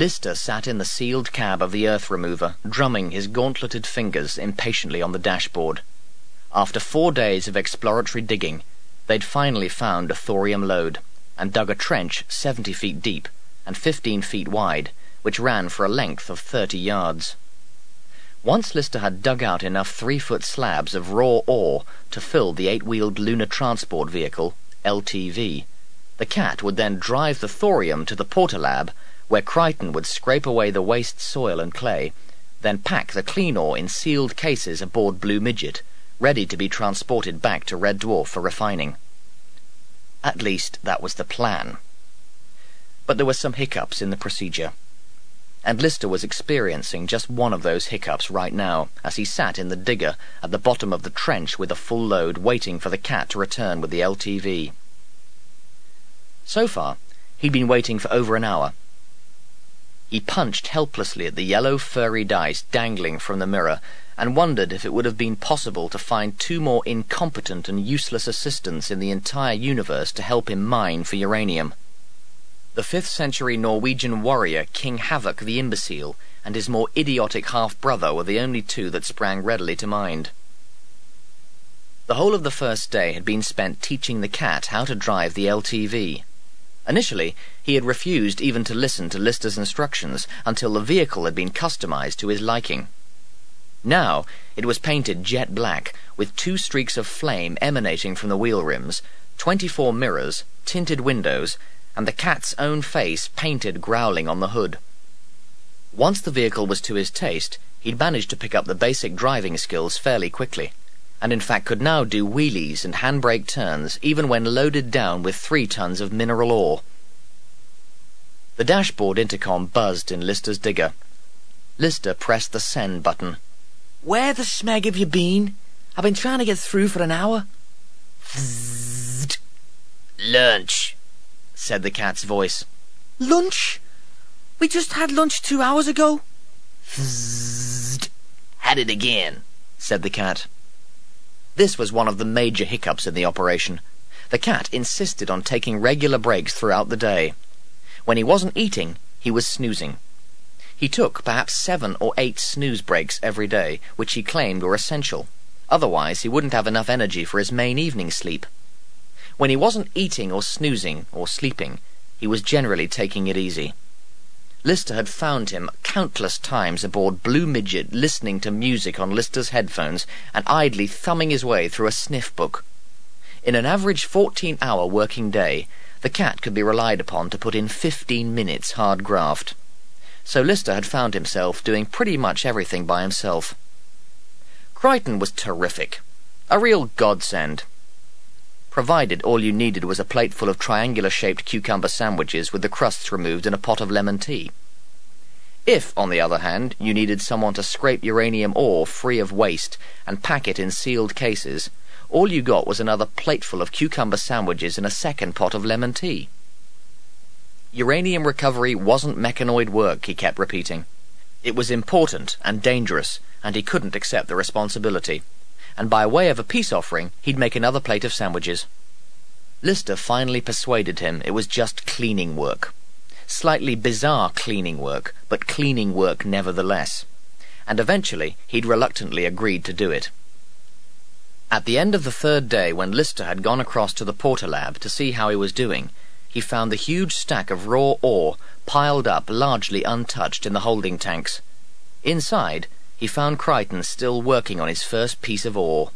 Lister sat in the sealed cab of the earth remover, drumming his gauntleted fingers impatiently on the dashboard. After four days of exploratory digging, they'd finally found a thorium lode, and dug a trench seventy feet deep and fifteen feet wide, which ran for a length of thirty yards. Once Lister had dug out enough three-foot slabs of raw ore to fill the eight-wheeled Lunar Transport Vehicle, LTV, the cat would then drive the thorium to the Porter Lab where Kryten would scrape away the waste soil and clay, then pack the clean ore in sealed cases aboard Blue Midget, ready to be transported back to Red Dwarf for refining. At least, that was the plan. But there were some hiccups in the procedure. And Lister was experiencing just one of those hiccups right now, as he sat in the digger at the bottom of the trench with a full load, waiting for the cat to return with the LTV. So far, he'd been waiting for over an hour, he punched helplessly at the yellow furry dice dangling from the mirror and wondered if it would have been possible to find two more incompetent and useless assistants in the entire universe to help him mine for uranium. The 5th century Norwegian warrior King Havoc the Imbecile and his more idiotic half-brother were the only two that sprang readily to mind. The whole of the first day had been spent teaching the cat how to drive the LTV. Initially, he had refused even to listen to Lister's instructions until the vehicle had been customized to his liking. Now, it was painted jet black, with two streaks of flame emanating from the wheel rims, twenty-four mirrors, tinted windows, and the cat's own face painted growling on the hood. Once the vehicle was to his taste, he'd managed to pick up the basic driving skills fairly quickly and in fact could now do wheelies and handbrake turns even when loaded down with three tons of mineral ore. The dashboard intercom buzzed in Lister's digger. Lister pressed the send button. Where the smeg have you been? I've been trying to get through for an hour. Fzzzt. Lunch, said the cat's voice. Lunch? We just had lunch two hours ago. Fzzzt. Had it again, said the cat. This was one of the major hiccups in the operation. The cat insisted on taking regular breaks throughout the day. When he wasn't eating, he was snoozing. He took perhaps seven or eight snooze breaks every day, which he claimed were essential. Otherwise, he wouldn't have enough energy for his main evening sleep. When he wasn't eating or snoozing or sleeping, he was generally taking it easy. Lister had found him countless times aboard Blue Midget listening to music on Lister's headphones and idly thumbing his way through a sniff book. In an average 14-hour working day, the cat could be relied upon to put in 15 minutes hard graft. So Lister had found himself doing pretty much everything by himself. Kryten was terrific. A real godsend provided all you needed was a plateful of triangular-shaped cucumber sandwiches with the crusts removed and a pot of lemon tea. If, on the other hand, you needed someone to scrape uranium ore free of waste and pack it in sealed cases, all you got was another plateful of cucumber sandwiches and a second pot of lemon tea. Uranium recovery wasn't mechanoid work, he kept repeating. It was important and dangerous, and he couldn't accept the responsibility and by way of a peace offering, he'd make another plate of sandwiches. Lister finally persuaded him it was just cleaning work. Slightly bizarre cleaning work, but cleaning work nevertheless. And eventually, he'd reluctantly agreed to do it. At the end of the third day, when Lister had gone across to the Porter Lab to see how he was doing, he found the huge stack of raw ore piled up largely untouched in the holding tanks. Inside, he found Kryten still working on his first piece of ore.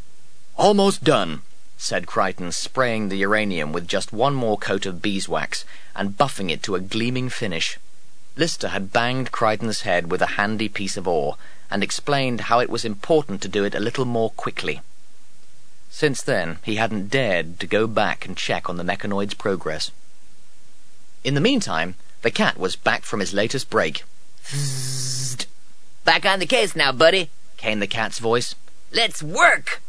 Almost done, said Kryten, spraying the uranium with just one more coat of beeswax and buffing it to a gleaming finish. Lister had banged Kryten's head with a handy piece of ore and explained how it was important to do it a little more quickly. Since then, he hadn't dared to go back and check on the mechanoid's progress. In the meantime, the cat was back from his latest break. Back on the case now, buddy, came the cat's voice. Let's work!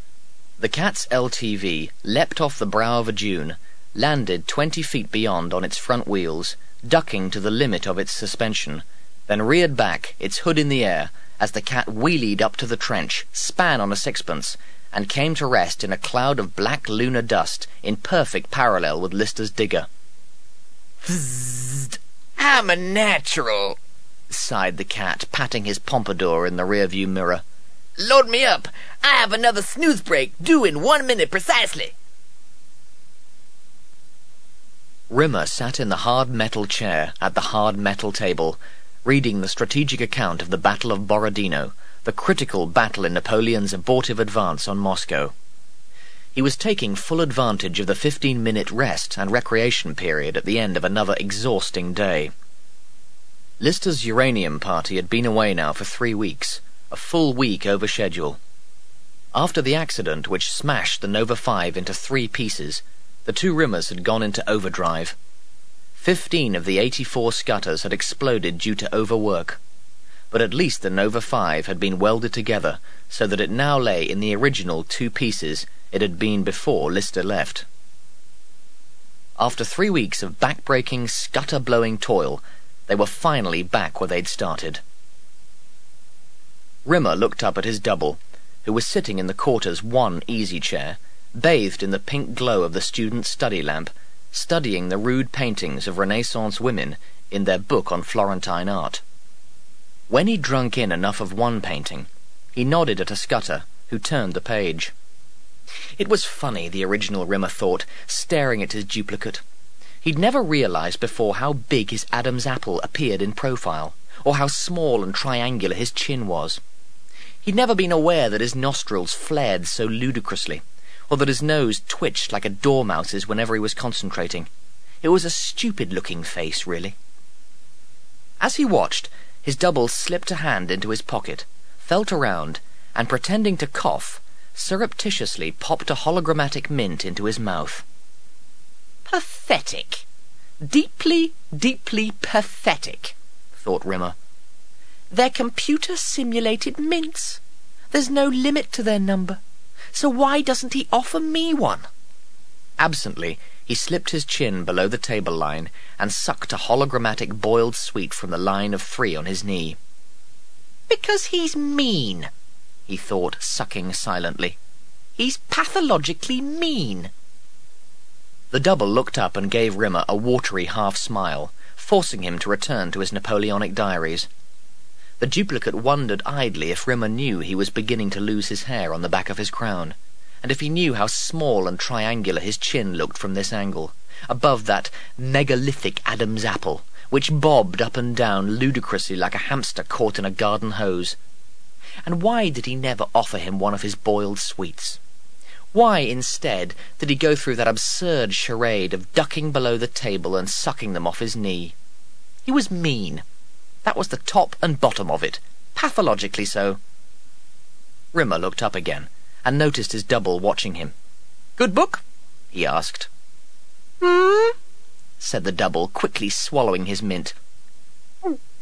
The cat's LTV leapt off the brow of a dune, landed twenty feet beyond on its front wheels, ducking to the limit of its suspension, then reared back, its hood in the air, as the cat wheelied up to the trench, span on a sixpence, and came to rest in a cloud of black lunar dust in perfect parallel with Lister's digger. I'm a natural, sighed the cat, patting his pompadour in the rearview mirror. Load me up. I have another snooze break due in one minute precisely. Rimmer sat in the hard metal chair at the hard metal table, reading the strategic account of the Battle of Borodino, the critical battle in Napoleon's abortive advance on Moscow. He was taking full advantage of the fifteen-minute rest and recreation period at the end of another exhausting day. Lister's uranium party had been away now for three weeks, a full week over schedule. After the accident which smashed the Nova 5 into three pieces, the two Rimmers had gone into overdrive. Fifteen of the 84 scutters had exploded due to overwork, but at least the Nova 5 had been welded together so that it now lay in the original two pieces it had been before Lister left. After three weeks of back-breaking, scutter-blowing toil, they were finally back where they'd started. Rimmer looked up at his double, who was sitting in the quarter's one easy chair, bathed in the pink glow of the student's study lamp, studying the rude paintings of Renaissance women in their book on Florentine art. When he drunk in enough of one painting, he nodded at a scutter, who turned the page. It was funny, the original Rimmer thought, staring at his duplicate. He'd never realized before how big his Adam's apple appeared in profile, or how small and triangular his chin was. He'd never been aware that his nostrils flared so ludicrously, or that his nose twitched like a dormouse's whenever he was concentrating. It was a stupid-looking face, really. As he watched, his double slipped a hand into his pocket, felt around, and pretending to cough, surreptitiously popped a hologrammatic mint into his mouth. Pathetic. Deeply, deeply pathetic, thought Rimmer. They're computer-simulated mints. There's no limit to their number. So why doesn't he offer me one? Absently, he slipped his chin below the table line and sucked a hologrammatic boiled sweet from the line of three on his knee. Because he's mean, he thought, sucking silently. He's pathologically mean. The double looked up and gave Rimmer a watery half smile, forcing him to return to his Napoleonic diaries. The duplicate wondered idly if Rimmer knew he was beginning to lose his hair on the back of his crown, and if he knew how small and triangular his chin looked from this angle, above that megalithic Adam's apple, which bobbed up and down ludicrously like a hamster caught in a garden hose. And why did he never offer him one of his boiled sweets? Why, instead, did he go through that absurd charade of ducking below the table and sucking them off his knee? He was mean. That was the top and bottom of it, pathologically so. Rimmer looked up again and noticed his double watching him. Good book? he asked. Hmm? said the double, quickly swallowing his mint.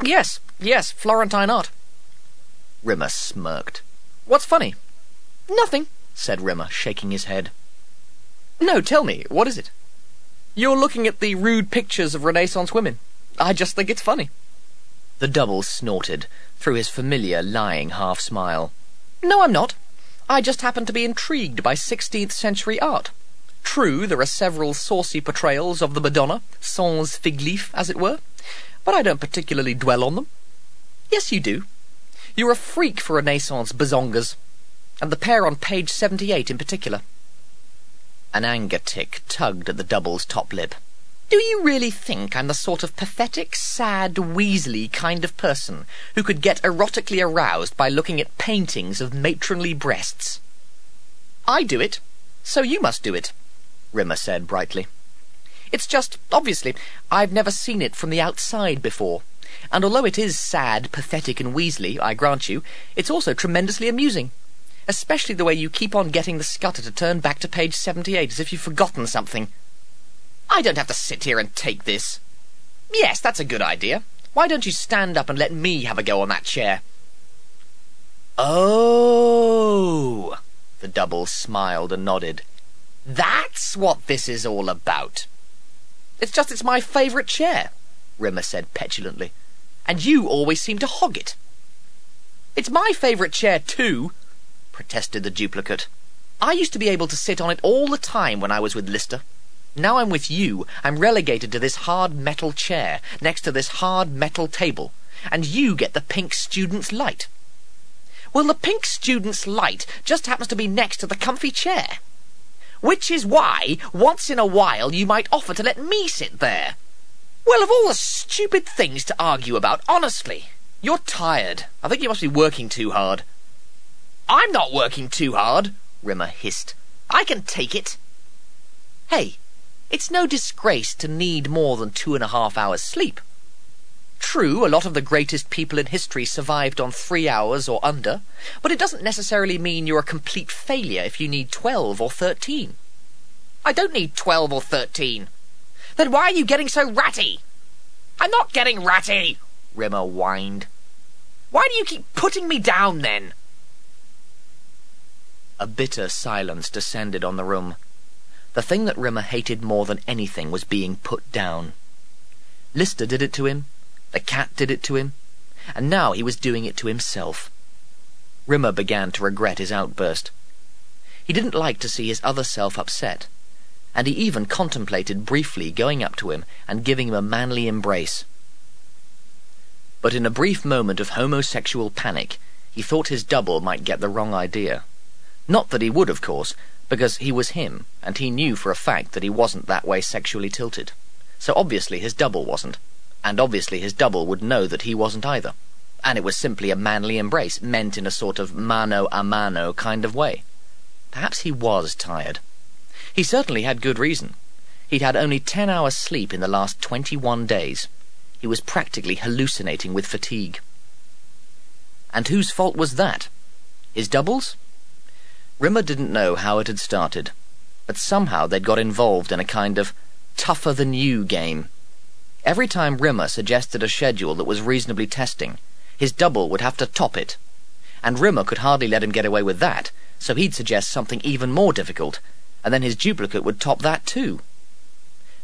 Yes, yes, Florentine art. Rimmer smirked. What's funny? Nothing, said Rimmer, shaking his head. No, tell me, what is it? You're looking at the rude pictures of Renaissance women. I just think it's funny. The double snorted, through his familiar lying half smile. No, I'm not. I just happen to be intrigued by 16th century art. True, there are several saucy portrayals of the Madonna, sans fig leaf, as it were, but I don't particularly dwell on them. Yes, you do. You're a freak for Renaissance bazongas, and the pair on page 78 in particular. An anger tick tugged at the double's top lip. Do you really think I'm the sort of pathetic, sad, weaselly kind of person who could get erotically aroused by looking at paintings of matronly breasts? I do it, so you must do it, Rimmer said brightly. It's just, obviously, I've never seen it from the outside before, and although it is sad, pathetic, and weaselly, I grant you, it's also tremendously amusing. Especially the way you keep on getting the scutter to turn back to page 78 as if you've forgotten something. I don't have to sit here and take this. Yes, that's a good idea. Why don't you stand up and let me have a go on that chair? Oh! The double smiled and nodded. That's what this is all about. It's just it's my favourite chair, Rimmer said petulantly, and you always seem to hog it. It's my favourite chair too, protested the duplicate. I used to be able to sit on it all the time when I was with Lister. Now I'm with you, I'm relegated to this hard metal chair next to this hard metal table, and you get the pink student's light. Well, the pink student's light just happens to be next to the comfy chair. Which is why, once in a while, you might offer to let me sit there. Well, of all the stupid things to argue about, honestly. You're tired. I think you must be working too hard. I'm not working too hard, Rimmer hissed. I can take it. Hey, it's no disgrace to need more than two and a half hours sleep. True, a lot of the greatest people in history survived on three hours or under, but it doesn't necessarily mean you're a complete failure if you need twelve or thirteen. I don't need twelve or thirteen. Then why are you getting so ratty? I'm not getting ratty, Rimmer whined. Why do you keep putting me down then? A bitter silence descended on the room. The thing that Rimmer hated more than anything was being put down. Lister did it to him, the cat did it to him, and now he was doing it to himself. Rimmer began to regret his outburst. He didn't like to see his other self upset, and he even contemplated briefly going up to him and giving him a manly embrace. But in a brief moment of homosexual panic, he thought his double might get the wrong idea. Not that he would, of course, because he was him, and he knew for a fact that he wasn't that way sexually tilted. So obviously his double wasn't and obviously his double would know that he wasn't either. And it was simply a manly embrace, meant in a sort of mano a mano kind of way. Perhaps he was tired. He certainly had good reason. He'd had only ten hours sleep in the last twenty-one days. He was practically hallucinating with fatigue. And whose fault was that? His double's? Rimmer didn't know how it had started, but somehow they'd got involved in a kind of tougher than you game Every time Rimmer suggested a schedule that was reasonably testing, his double would have to top it. And Rimmer could hardly let him get away with that, so he'd suggest something even more difficult, and then his duplicate would top that too.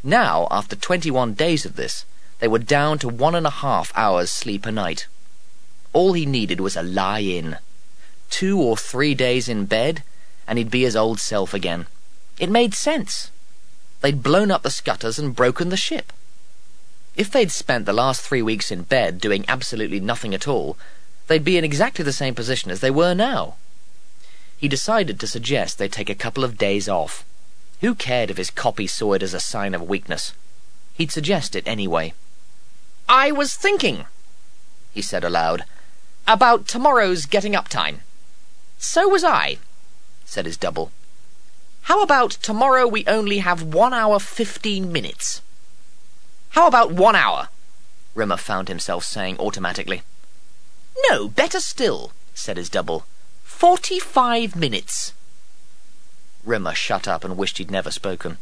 Now, after 21 days of this, they were down to one and a half hours sleep a night. All he needed was a lie in. Two or three days in bed, and he'd be his old self again. It made sense. They'd blown up the scutters and broken the ship. If they'd spent the last three weeks in bed doing absolutely nothing at all, they'd be in exactly the same position as they were now. He decided to suggest they take a couple of days off. Who cared if his copy saw it as a sign of weakness? He'd suggest it anyway. I was thinking, he said aloud, about tomorrow's getting up time. So was I, said his double. How about tomorrow we only have one hour fifteen minutes? How about one hour? Rimmer found himself saying automatically. No, better still, said his double. Forty-five minutes. Rimmer shut up and wished he'd never spoken.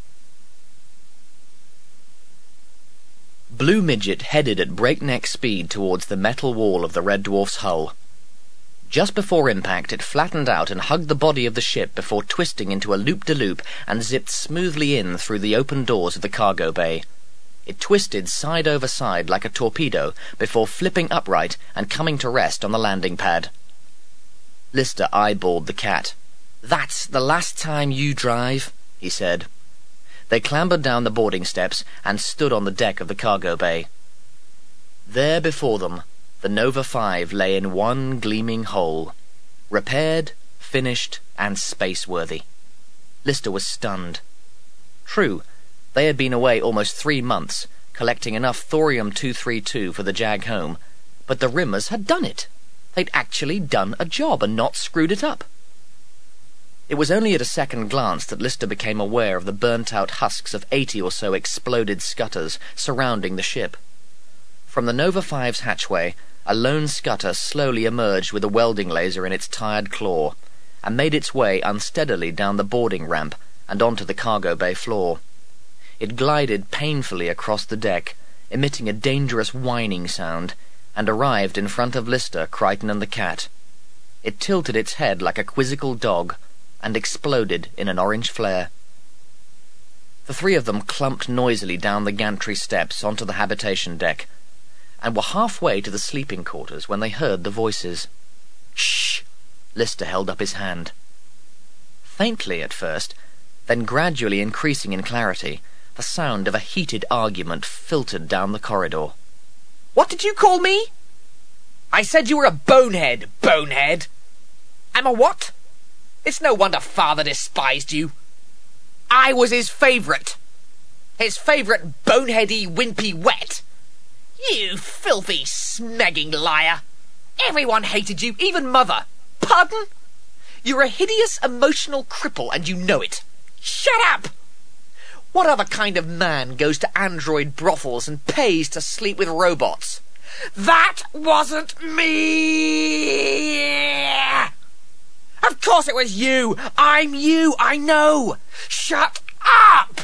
Blue Midget headed at breakneck speed towards the metal wall of the Red Dwarf's hull. Just before impact, it flattened out and hugged the body of the ship before twisting into a loop-de-loop and zipped smoothly in through the open doors of the cargo bay. It twisted side over side like a torpedo before flipping upright and coming to rest on the landing pad. Lister eyeballed the cat. That's the last time you drive, he said. They clambered down the boarding steps and stood on the deck of the cargo bay. There before them, the Nova 5 lay in one gleaming hole, repaired, finished, and spaceworthy. Lister was stunned. True, they had been away almost three months, collecting enough thorium-232 for the jag home, but the Rimmers had done it. They'd actually done a job and not screwed it up. It was only at a second glance that Lister became aware of the burnt-out husks of eighty or so exploded scutters surrounding the ship. From the Nova 5's hatchway, a lone scutter slowly emerged with a welding laser in its tired claw, and made its way unsteadily down the boarding ramp and onto the cargo bay floor. It glided painfully across the deck, emitting a dangerous whining sound, and arrived in front of Lister, Kryten, and the cat. It tilted its head like a quizzical dog, and exploded in an orange flare. The three of them clumped noisily down the gantry steps onto the habitation deck, and were halfway to the sleeping quarters when they heard the voices. Shh! Lister held up his hand. Faintly at first, then gradually increasing in clarity, the sound of a heated argument filtered down the corridor. What did you call me? I said you were a bonehead, bonehead. I'm a what? It's no wonder father despised you. I was his favourite. His favourite boneheady, wimpy wet. You filthy, smegging liar. Everyone hated you, even mother. Pardon? You're a hideous emotional cripple and you know it. Shut up! What other kind of man goes to android brothels and pays to sleep with robots? That wasn't me! Of course it was you! I'm you, I know! Shut up!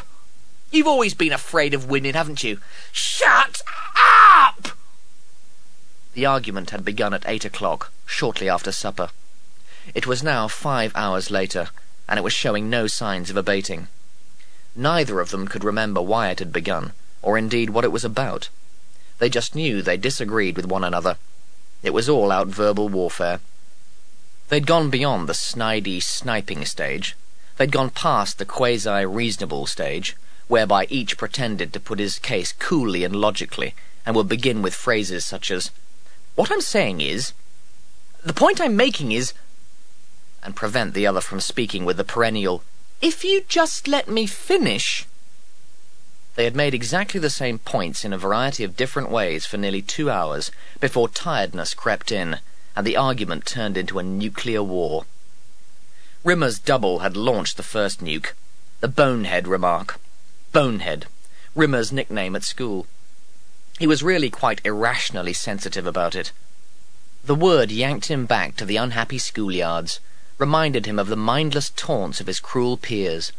You've always been afraid of women, haven't you? Shut up! The argument had begun at eight o'clock, shortly after supper. It was now five hours later, and it was showing no signs of abating. Neither of them could remember why it had begun, or indeed what it was about. They just knew they disagreed with one another. It was all out verbal warfare. They'd gone beyond the snidey sniping stage. They'd gone past the quasi-reasonable stage, whereby each pretended to put his case coolly and logically, and would begin with phrases such as, What I'm saying is... The point I'm making is... and prevent the other from speaking with the perennial, If you just let me finish... They had made exactly the same points in a variety of different ways for nearly two hours before tiredness crept in, and the argument turned into a nuclear war. Rimmer's double had launched the first nuke, the bonehead remark. Bonehead, Rimmer's nickname at school. He was really quite irrationally sensitive about it. The word yanked him back to the unhappy schoolyards, reminded him of the mindless taunts of his cruel peers,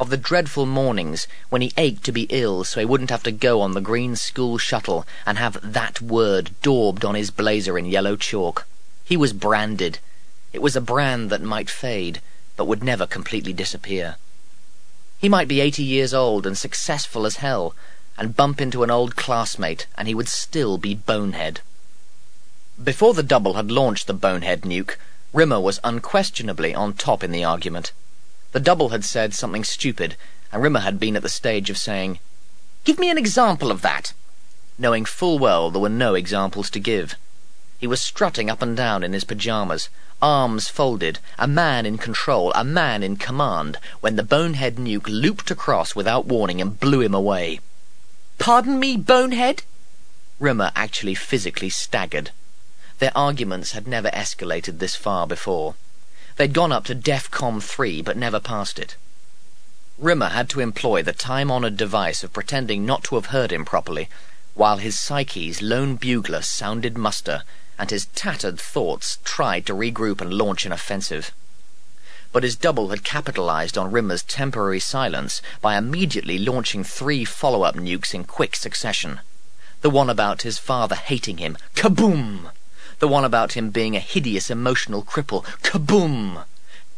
of the dreadful mornings when he ached to be ill so he wouldn't have to go on the green school shuttle and have that word daubed on his blazer in yellow chalk. He was branded. It was a brand that might fade, but would never completely disappear. He might be eighty years old and successful as hell, and bump into an old classmate, and he would still be Bonehead. Before the double had launched the Bonehead nuke, Rimmer was unquestionably on top in the argument. The double had said something stupid, and Rimmer had been at the stage of saying, Give me an example of that, knowing full well there were no examples to give. He was strutting up and down in his pyjamas, arms folded, a man in control, a man in command, when the bonehead nuke looped across without warning and blew him away. Pardon me, bonehead? Rimmer actually physically staggered. Their arguments had never escalated this far before. They'd gone up to DEFCON 3, but never passed it. Rimmer had to employ the time-honored device of pretending not to have heard him properly, while his psyche's lone bugler sounded muster, and his tattered thoughts tried to regroup and launch an offensive. But his double had capitalized on Rimmer's temporary silence by immediately launching three follow-up nukes in quick succession. The one about his father hating him, kaboom! the one about him being a hideous emotional cripple, kaboom!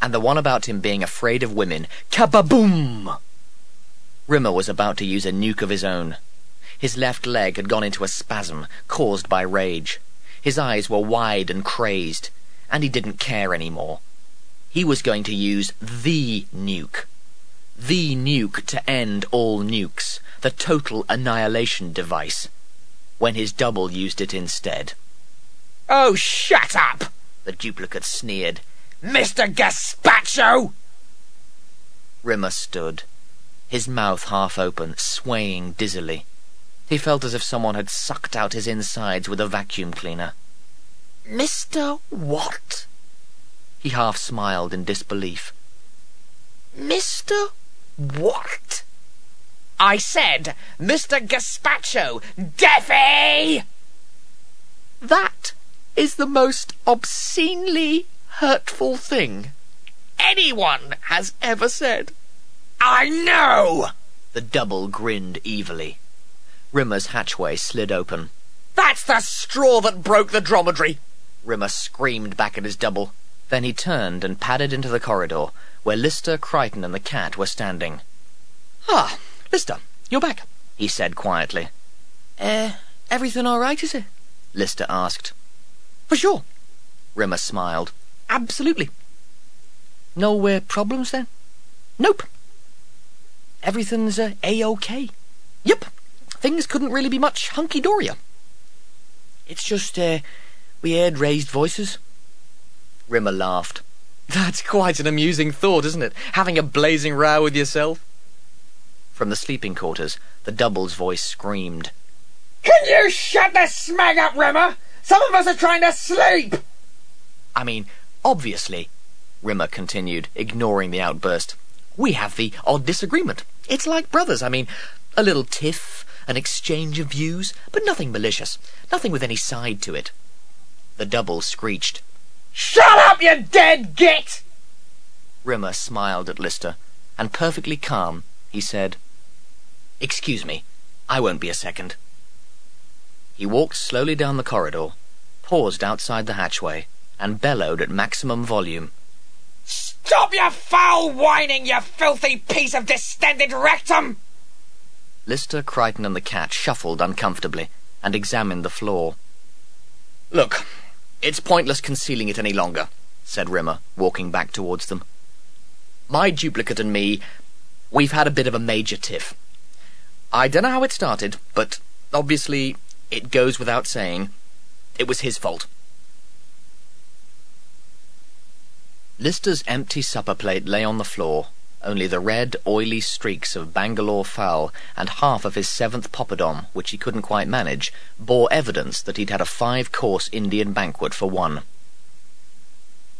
And the one about him being afraid of women, kababoom! Rimmer was about to use a nuke of his own. His left leg had gone into a spasm, caused by rage. His eyes were wide and crazed, and he didn't care any more. He was going to use THE nuke. The nuke to end all nukes, the total annihilation device, when his double used it instead. Oh, shut up! The duplicate sneered. Mr. Gazpacho! Rimmer stood, his mouth half open, swaying dizzily. He felt as if someone had sucked out his insides with a vacuum cleaner. Mr. What? He half smiled in disbelief. Mr. What? I said, Mr. Gazpacho, Deafy! That is the most obscenely hurtful thing anyone has ever said. I know! The double grinned evilly. Rimmer's hatchway slid open. That's the straw that broke the dromedary! Rimmer screamed back at his double. Then he turned and padded into the corridor, where Lister, Kryten, and the cat were standing. Ah, Lister, you're back, he said quietly. Eh, uh, everything all right, is it? Lister asked. For sure. Rimmer smiled. Absolutely. No uh, problems then? Nope. Everything's uh, A-OK. Things couldn't really be much hunky-doryer. It's just, uh, We heard raised voices. Rimmer laughed. That's quite an amusing thought, isn't it? Having a blazing row with yourself. From the sleeping quarters, the double's voice screamed. Can you shut the smeg up, Rimmer? Some of us are trying to sleep! I mean, obviously, Rimmer continued, ignoring the outburst. We have the odd disagreement. It's like brothers. I mean, a little tiff, an exchange of views, but nothing malicious, nothing with any side to it. The double screeched. Shut up, you dead git! Rimmer smiled at Lister, and perfectly calm, he said, Excuse me, I won't be a second. He walked slowly down the corridor, paused outside the hatchway, and bellowed at maximum volume. Stop your foul whining, you filthy piece of distended rectum! Lister, Kryten, and the cat shuffled uncomfortably and examined the floor. Look, it's pointless concealing it any longer, said Rimmer, walking back towards them. My duplicate and me, we've had a bit of a major tiff. I don't know how it started, but obviously it goes without saying it was his fault. Lister's empty supper plate lay on the floor, only the red, oily streaks of Bangalore phall and half of his seventh poppadom, which he couldn't quite manage, bore evidence that he'd had a five-course Indian banquet for one.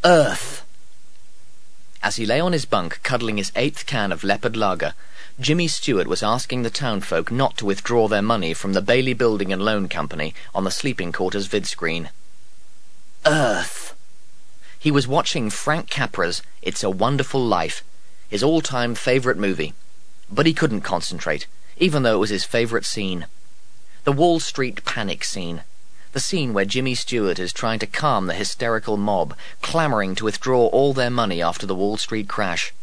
Earth! As he lay on his bunk, cuddling his eighth can of leopard lager, Jimmy Stewart was asking the townfolk not to withdraw their money from the Bailey Building and Loan Company on the sleeping quarters vidscreen. Earth! He was watching Frank Capra's It's a Wonderful Life, his all-time favorite movie. But he couldn't concentrate, even though it was his favorite scene. The Wall Street panic scene. The scene where Jimmy Stewart is trying to calm the hysterical mob, clamoring to withdraw all their money after the Wall Street crash.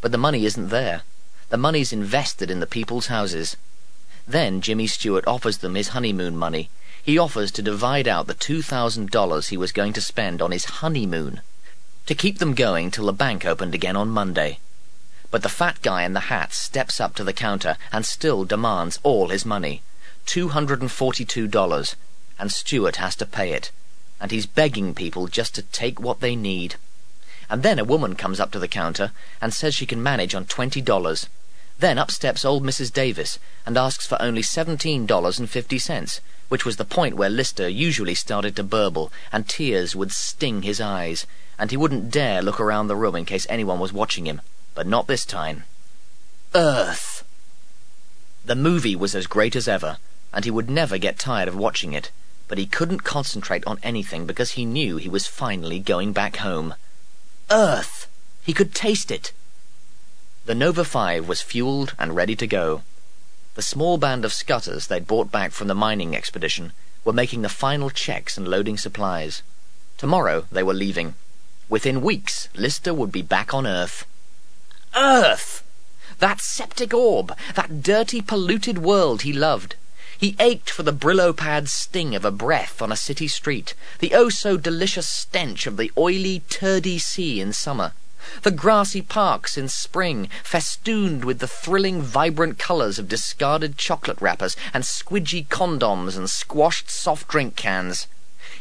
But the money isn't there. The money's invested in the people's houses. Then Jimmy Stewart offers them his honeymoon money. He offers to divide out the $2,000 he was going to spend on his honeymoon to keep them going till the bank opened again on Monday. But the fat guy in the hat steps up to the counter and still demands all his money. $242. And Stewart has to pay it. And he's begging people just to take what they need. And then a woman comes up to the counter and says she can manage on $20. Then up steps old Mrs. Davis and asks for only $17.50, which was the point where Lister usually started to burble and tears would sting his eyes, and he wouldn't dare look around the room in case anyone was watching him. But not this time. Earth! The movie was as great as ever, and he would never get tired of watching it, but he couldn't concentrate on anything because he knew he was finally going back home. Earth! He could taste it! The Nova 5 was fueled and ready to go. The small band of scutters they'd brought back from the mining expedition were making the final checks and loading supplies. Tomorrow they were leaving. Within weeks, Lister would be back on Earth. Earth! That septic orb, that dirty, polluted world he loved. He ached for the Brillo pad sting of a breath on a city street, the oh so delicious stench of the oily, turdy sea in summer, the grassy parks in spring, festooned with the thrilling, vibrant colours of discarded chocolate wrappers and squidgy condoms and squashed soft drink cans.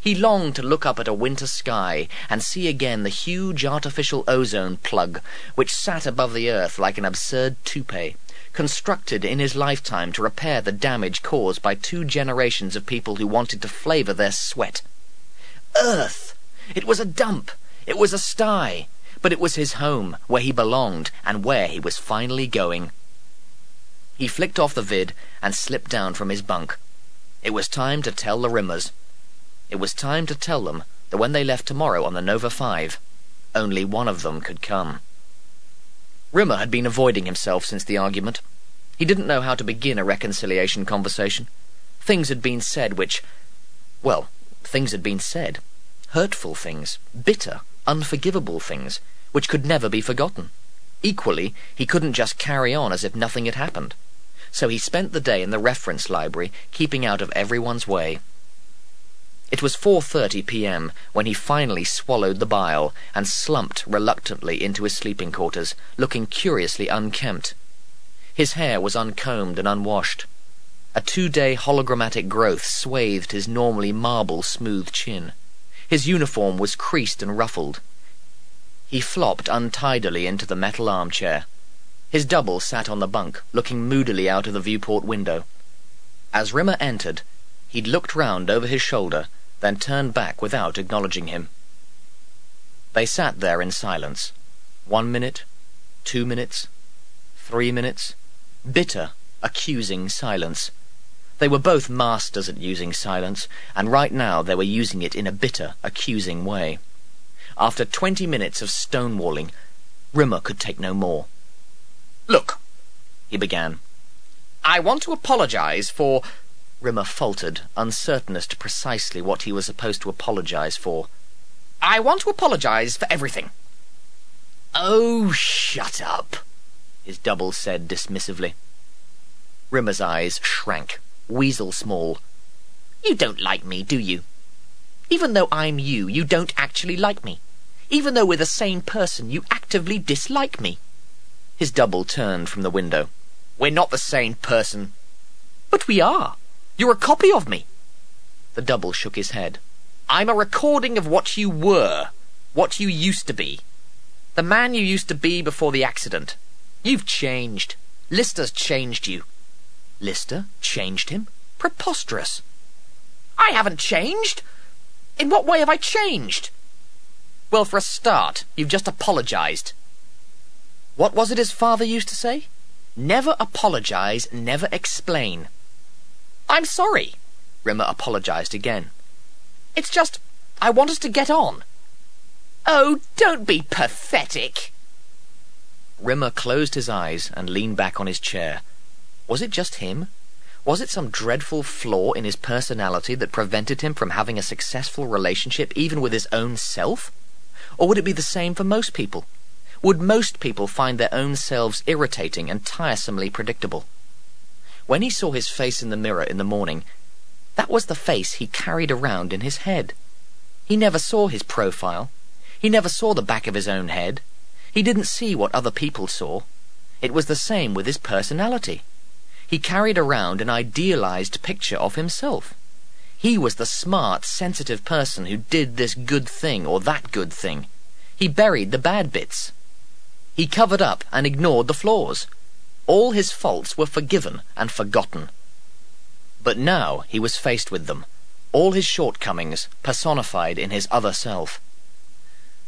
He longed to look up at a winter sky and see again the huge artificial ozone plug which sat above the earth like an absurd toupee, constructed in his lifetime to repair the damage caused by two generations of people who wanted to flavour their sweat. Earth! It was a dump! It was a sty! But it was his home, where he belonged, and where he was finally going. He flicked off the vid and slipped down from his bunk. It was time to tell the Rimmers. It was time to tell them that when they left tomorrow on the Nova 5, only one of them could come. Rimmer had been avoiding himself since the argument. He didn't know how to begin a reconciliation conversation. Things had been said which, well, things had been said. Hurtful things, bitter, unforgivable things, which could never be forgotten. Equally, he couldn't just carry on as if nothing had happened. So he spent the day in the reference library, keeping out of everyone's way. It was 4.30 p.m. when he finally swallowed the bile and slumped reluctantly into his sleeping quarters, looking curiously unkempt. His hair was uncombed and unwashed. A two-day hologrammatic growth swathed his normally marble-smooth chin. His uniform was creased and ruffled. He flopped untidily into the metal armchair. His double sat on the bunk, looking moodily out of the viewport window. As Rimmer entered, he'd looked round over his shoulder, then turned back without acknowledging him. They sat there in silence. One minute, two minutes, three minutes. Bitter, accusing silence. They were both masters at using silence, and right now they were using it in a bitter, accusing way. After twenty minutes of stonewalling, Rimmer could take no more. Look, he began. I want to apologize for. Rimmer faltered, uncertain as to precisely what he was supposed to apologize for. I want to apologize for everything. Oh, shut up, his double said dismissively. Rimmer's eyes shrank, weasel small. You don't like me, do you? Even though I'm you, you don't actually like me. Even though we're the same person, you actively dislike me. His double turned from the window. We're not the same person. But we are. You're a copy of me. The double shook his head. I'm a recording of what you were, what you used to be. The man you used to be before the accident. You've changed. Lister's changed you. Lister changed him? Preposterous. I haven't changed. In what way have I changed? Well, for a start, you've just apologized. What was it his father used to say? Never apologize, never explain. I'm sorry. Rimmer apologized again. It's just, I want us to get on. Oh, don't be pathetic. Rimmer closed his eyes and leaned back on his chair. Was it just him? Was it some dreadful flaw in his personality that prevented him from having a successful relationship even with his own self? Or would it be the same for most people? Would most people find their own selves irritating and tiresomely predictable? When he saw his face in the mirror in the morning, that was the face he carried around in his head. He never saw his profile. He never saw the back of his own head. He didn't see what other people saw. It was the same with his personality. He carried around an idealized picture of himself. He was the smart, sensitive person who did this good thing or that good thing. He buried the bad bits. He covered up and ignored the flaws. All his faults were forgiven and forgotten. But now he was faced with them, all his shortcomings personified in his other self.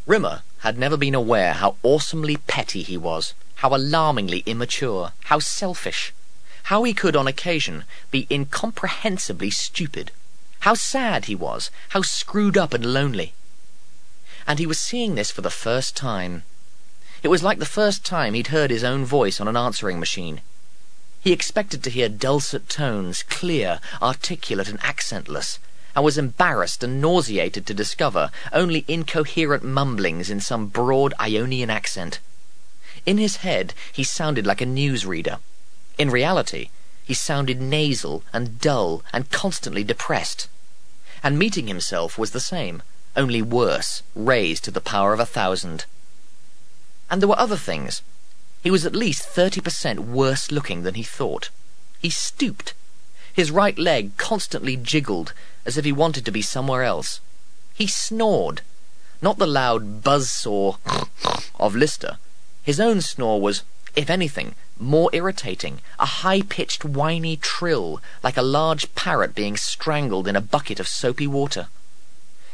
Rimmer had never been aware how awesomely petty he was, how alarmingly immature, how selfish, how he could on occasion be incomprehensibly stupid, how sad he was, how screwed up and lonely. And he was seeing this for the first time. It was like the first time he'd heard his own voice on an answering machine. He expected to hear dulcet tones, clear, articulate, and accentless, and was embarrassed and nauseated to discover only incoherent mumblings in some broad Ionian accent. In his head, he sounded like a newsreader. In reality, he sounded nasal and dull and constantly depressed. And meeting himself was the same, only worse, raised to the power of a thousand. And there were other things. He was at least thirty percent worse looking than he thought. He stooped. His right leg constantly jiggled, as if he wanted to be somewhere else. He snored. Not the loud buzz-saw of Lister. His own snore was, if anything, more irritating, a high-pitched whiny trill, like a large parrot being strangled in a bucket of soapy water.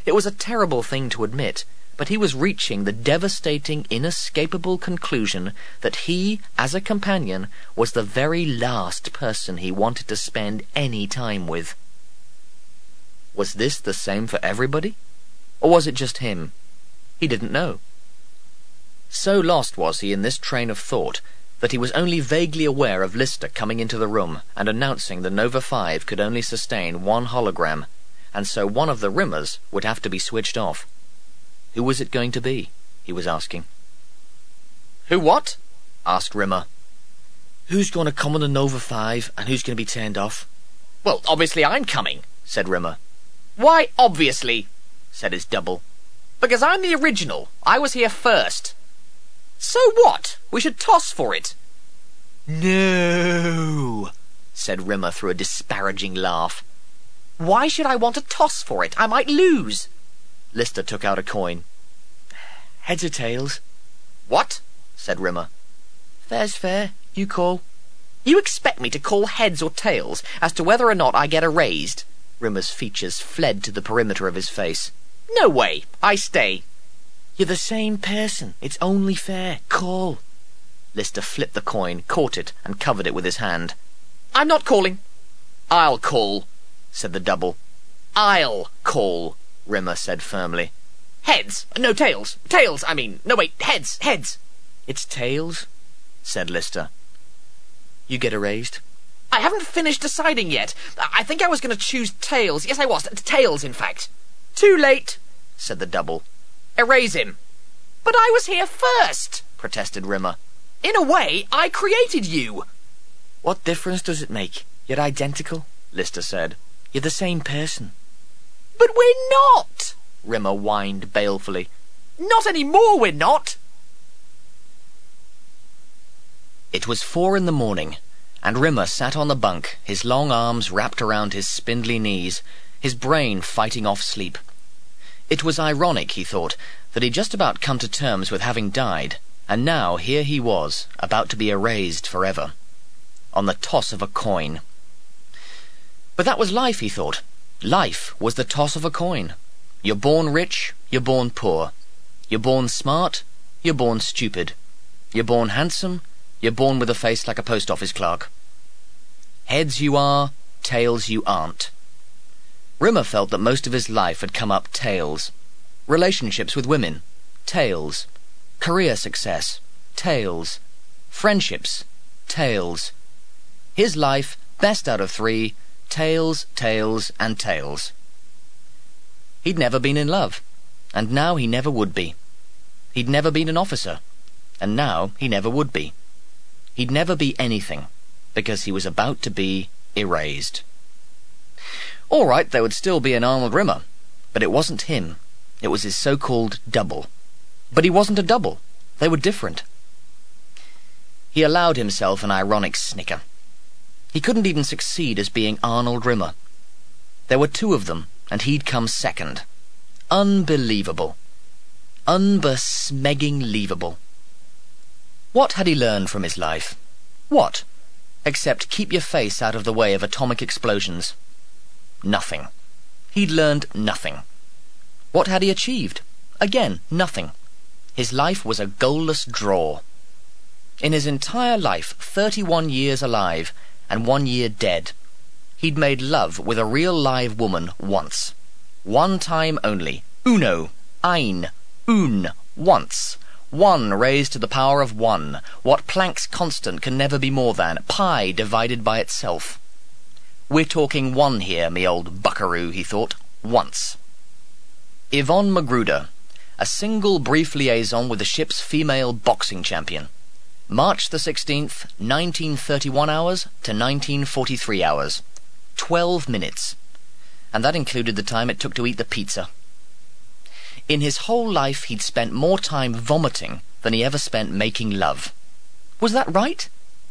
It was a terrible thing to admit, but he was reaching the devastating, inescapable conclusion that he, as a companion, was the very last person he wanted to spend any time with. Was this the same for everybody? Or was it just him? He didn't know. So lost was he in this train of thought that he was only vaguely aware of Lister coming into the room and announcing the Nova 5 could only sustain one hologram, and so one of the Rimmers would have to be switched off. Who was it going to be? he was asking. Who what? asked Rimmer. Who's going to come on the Nova 5 and who's going to be turned off? Well, obviously I'm coming, said Rimmer. Why, obviously, said his double. Because I'm the original. I was here first. So what? We should toss for it. No, said Rimmer through a disparaging laugh. Why should I want to toss for it? I might lose. Lister took out a coin. Heads or tails? What? said Rimmer. Fair's fair. You call. You expect me to call heads or tails as to whether or not I get erased? Rimmer's features fled to the perimeter of his face. No way. I stay. You're the same person. It's only fair. Call. Lister flipped the coin, caught it, and covered it with his hand. I'm not calling. I'll call, said the double. I'll call, Rimmer said firmly. Heads. No, tails. Tails, I mean. No, wait. Heads. Heads. It's tails, said Lister. You get erased. I haven't finished deciding yet. I think I was going to choose tails. Yes, I was. Tails, in fact. Too late, said the double. Erase him. But I was here first, protested Rimmer. In a way, I created you. What difference does it make? You're identical, Lister said. You're the same person. But we're not, Rimmer whined balefully. Not any more, we're not. It was four in the morning, and Rimmer sat on the bunk, his long arms wrapped around his spindly knees, his brain fighting off sleep. It was ironic, he thought, that he'd just about come to terms with having died, and now here he was, about to be erased forever. On the toss of a coin. But that was life, he thought. Life was the toss of a coin. You're born rich, you're born poor. You're born smart, you're born stupid. You're born handsome, you're born with a face like a post office clerk. Heads you are, tails you aren't. Rimmer felt that most of his life had come up tails. Relationships with women, tails. Career success, tails. Friendships, tails. His life, best out of three, tails, tales, and tails. He'd never been in love, and now he never would be. He'd never been an officer, and now he never would be. He'd never be anything, because he was about to be erased. All right, there would still be an Arnold Rimmer, but it wasn't him. It was his so-called double. But he wasn't a double. They were different. He allowed himself an ironic snicker. He couldn't even succeed as being Arnold Rimmer. There were two of them, and he'd come second. Unbelievable. Unbesmegging-leavable. What had he learned from his life? What? Except keep your face out of the way of atomic explosions. Nothing. He'd learned nothing. What had he achieved? Again, nothing. His life was a goalless draw. In his entire life, thirty-one years alive, and one year dead, he'd made love with a real live woman once. One time only. Uno. Ein. Un. Once. One raised to the power of one. What Planck's constant can never be more than. Pi divided by itself. We're talking one here, me old buckaroo, he thought. Once. Yvonne McGruder, a single brief liaison with the ship's female boxing champion. March the 16th, 1931 hours to 1943 hours. Twelve minutes. And that included the time it took to eat the pizza. In his whole life, he'd spent more time vomiting than he ever spent making love. Was that right?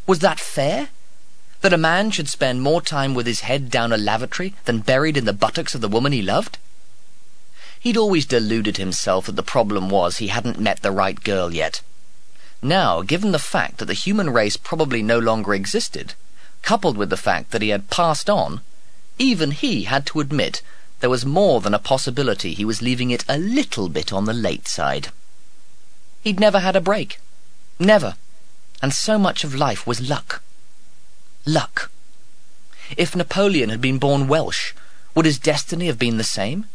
Was that fair? That a man should spend more time with his head down a lavatory than buried in the buttocks of the woman he loved? He'd always deluded himself that the problem was he hadn't met the right girl yet. Now, given the fact that the human race probably no longer existed, coupled with the fact that he had passed on, even he had to admit there was more than a possibility he was leaving it a little bit on the late side. He'd never had a break. Never. And so much of life was luck. Luck. If Napoleon had been born Welsh, would his destiny have been the same?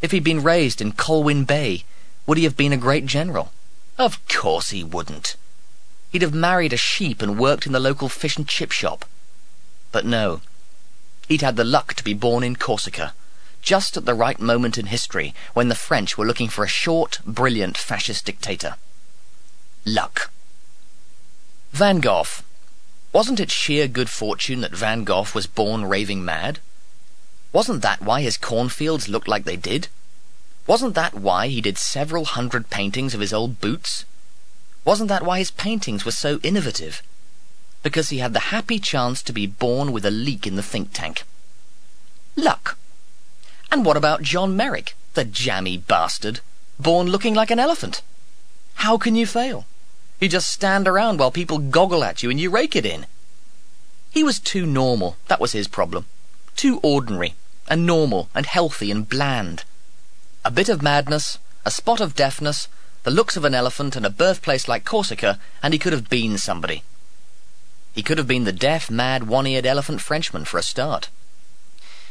If he'd been raised in Colwyn Bay, would he have been a great general? Of course he wouldn't. He'd have married a sheep and worked in the local fish and chip shop. But no. He'd had the luck to be born in Corsica, just at the right moment in history when the French were looking for a short, brilliant fascist dictator. Luck. Van Gogh. Wasn't it sheer good fortune that Van Gogh was born raving mad? Wasn't that why his cornfields looked like they did? Wasn't that why he did several hundred paintings of his old boots? Wasn't that why his paintings were so innovative? Because he had the happy chance to be born with a leak in the think tank. Luck. And what about John Merrick? The jammy bastard. Born looking like an elephant. How can you fail? You just stand around while people goggle at you and you rake it in. He was too normal. That was his problem. Too ordinary, and normal, and healthy, and bland. A bit of madness, a spot of deafness, the looks of an elephant, and a birthplace like Corsica, and he could have been somebody. He could have been the deaf, mad, one-eared elephant Frenchman for a start.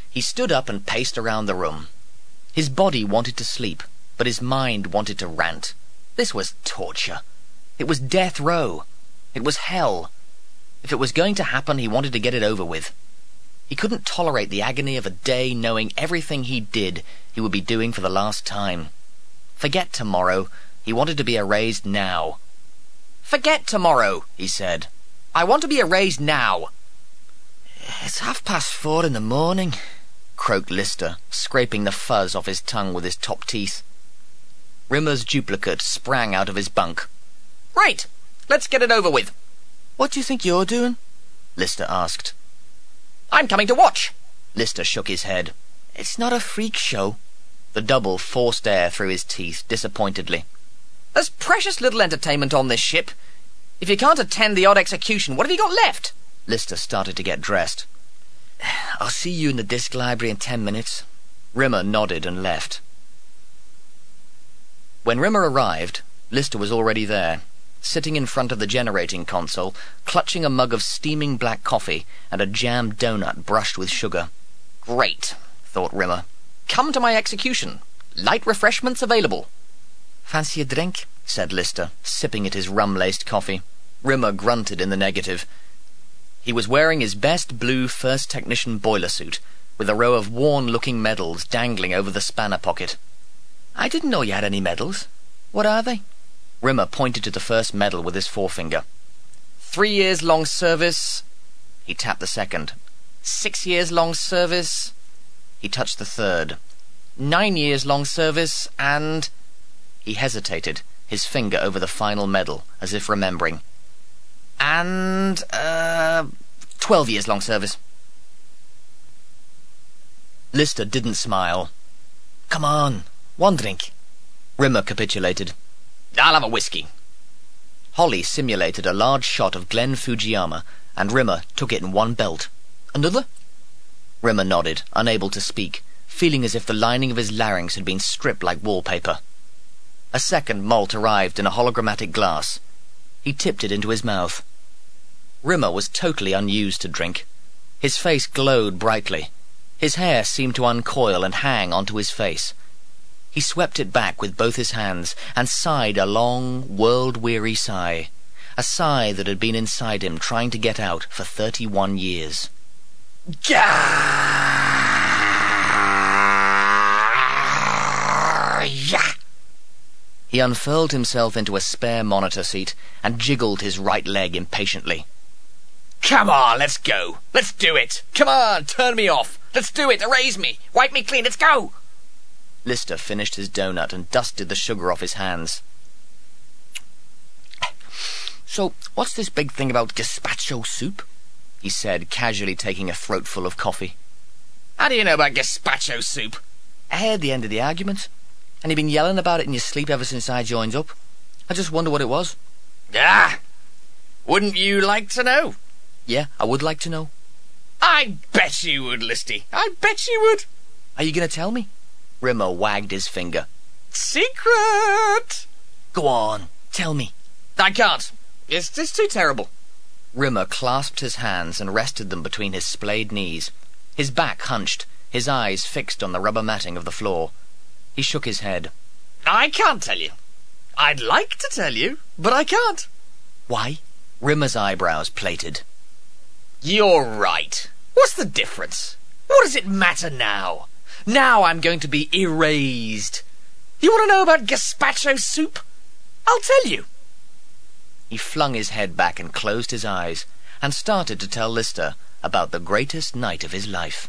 He stood up and paced around the room. His body wanted to sleep, but his mind wanted to rant. This was torture. It was death row. It was hell. If it was going to happen, he wanted to get it over with. He couldn't tolerate the agony of a day knowing everything he did he would be doing for the last time. Forget tomorrow. He wanted to be erased now. Forget tomorrow, he said. I want to be erased now. It's half past four in the morning, croaked Lister, scraping the fuzz off his tongue with his top teeth. Rimmer's duplicate sprang out of his bunk. Right, let's get it over with. What do you think you're doing? Lister asked. I'm coming to watch. Lister shook his head. It's not a freak show. The double forced air through his teeth disappointedly. There's precious little entertainment on this ship. If you can't attend the odd execution, what have you got left? Lister started to get dressed. I'll see you in the disc library in ten minutes. Rimmer nodded and left. When Rimmer arrived, Lister was already there, sitting in front of the generating console, clutching a mug of steaming black coffee and a jammed donut brushed with sugar. Great, thought Rimmer. Come to my execution. Light refreshments available. Fancy a drink? said Lister, sipping at his rum-laced coffee. Rimmer grunted in the negative. He was wearing his best blue first technician boiler suit, with a row of worn-looking medals dangling over the spanner pocket. I didn't know you had any medals. What are they? Rimmer pointed to the first medal with his forefinger. Three years long service. He tapped the second. Six years long service. He touched the third. Nine years long service, and... He hesitated, his finger over the final medal, as if remembering. And, uh, twelve years long service. Lister didn't smile. Come on, one drink. Rimmer capitulated. I'll have a whiskey. Holly simulated a large shot of Glen Fujiyama, and Rimmer took it in one belt. Another? Rimmer nodded, unable to speak, feeling as if the lining of his larynx had been stripped like wallpaper. A second malt arrived in a hologrammatic glass. He tipped it into his mouth. Rimmer was totally unused to drink. His face glowed brightly. His hair seemed to uncoil and hang onto his face. He swept it back with both his hands and sighed a long, world-weary sigh. A sigh that had been inside him trying to get out for thirty-one years. He unfurled himself into a spare monitor seat and jiggled his right leg impatiently. Come on, let's go. Let's do it. Come on, turn me off. Let's do it. Erase me. Wipe me clean. Let's go. Lister finished his donut and dusted the sugar off his hands. So, what's this big thing about gazpacho soup? He said, casually taking a throatful of coffee. How do you know about gazpacho soup? I heard the end of the argument, and you've been yelling about it in your sleep ever since I joined up. I just wonder what it was. Ah! Wouldn't you like to know? Yeah, I would like to know. I bet you would, Listy. I bet you would. Are you going to tell me? Rimmer wagged his finger. Secret! Go on, tell me. I can't. It's, it's too terrible. Rimmer clasped his hands and rested them between his splayed knees, his back hunched, his eyes fixed on the rubber matting of the floor. He shook his head. I can't tell you. I'd like to tell you, but I can't. Why? Rimmer's eyebrows plated. You're right. What's the difference? What does it matter now? Now I'm going to be erased. You want to know about gazpacho soup? I'll tell you. He flung his head back and closed his eyes, and started to tell Lister about the greatest night of his life.